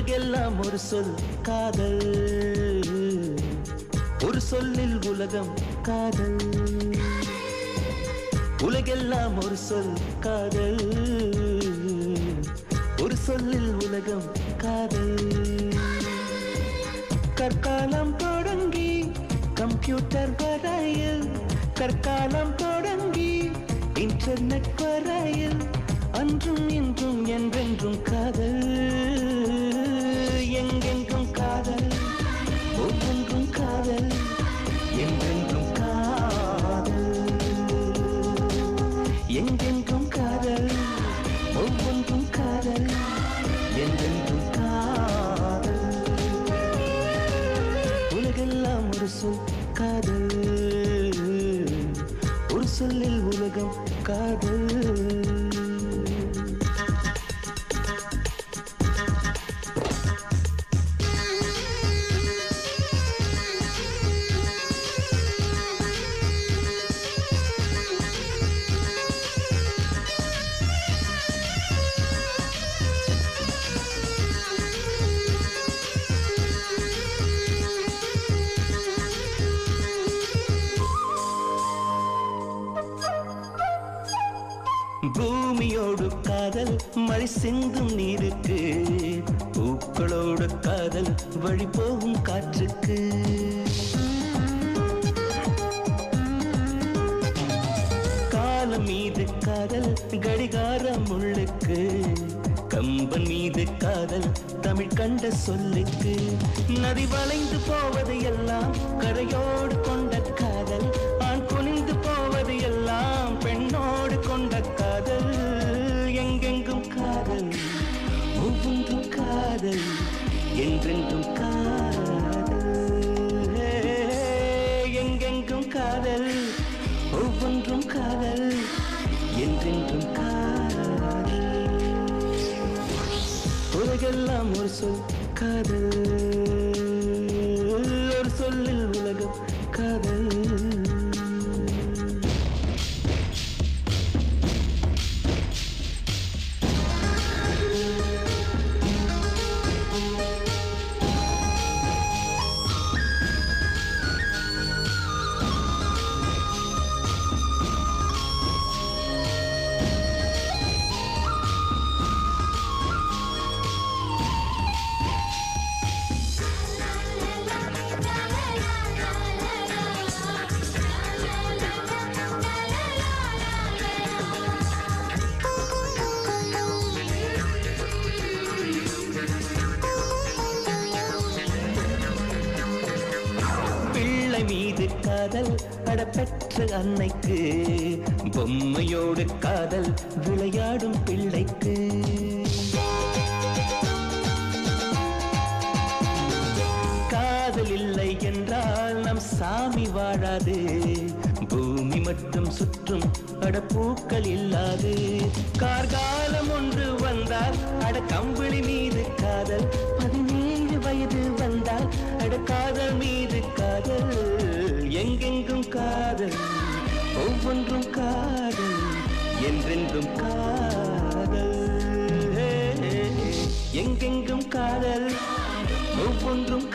உலகெல்லாம் ஒரு சொல் காதல். ஒரு சொல்லில் உலகம் காதல். உலகெல்லாம் ஒரு சொல் காதல். ஒரு சொல்லில் உலகம் காதல். கற்காலம் தொடங்கி கம்ப்யூட்டர் வரையில். கற்காலம் தொடங்கி இன்டர்நெட் வரையில். அன்றும் இன்றும் என்றென்றும் காதல். எங்கெங்கும் காதல் ஒவ்வொன்றும் காதல் என்றென்றும் காதல். எங்கெங்கும் காதல் ஒவ்வொன்றும் காதல் என்றென்றும் காதல். உலகெல்லாம் ஒரு சொல் பூமியோடு காதல் மழை சிந்தும் நீருக்கு. பூக்களோடு காதல் வழி போகும் காற்றுக்கு. காலம் மீது காதல் கடிகார முள்ளுக்கு கம்பன் மீது காதல் தமிழ் கண்ட சொல்லுக்கு. நதி வளைந்து போவது எல்லாம் கரையோடு கொண்ட என்றென்றும் காதல். எங்கெங்கும் காதல். ஒவ்வொன்றும் காதல். என்றென்றும் காதல். உலகெல்லாம் ஒரு சொல் காதல். மீது காதல் அடப்பெற்ற அன்னைக்கு பொம்மையோடு காதல் விளையாடும் பிள்ளைக்கு. காதல் இல்லை என்றால் நம் சாமி வாழாது. பூமி மட்டும் சுற்றும் அடப்பூக்கள் இல்லாது. கார்காலம் ஒன்று வந்தால் அட கம்பளி நீ காதல் ஒவ்வொன்றும் காதல் என்றென்றும் காதல். எங்கெங்கும் காதல் ஒவ்வொன்றும்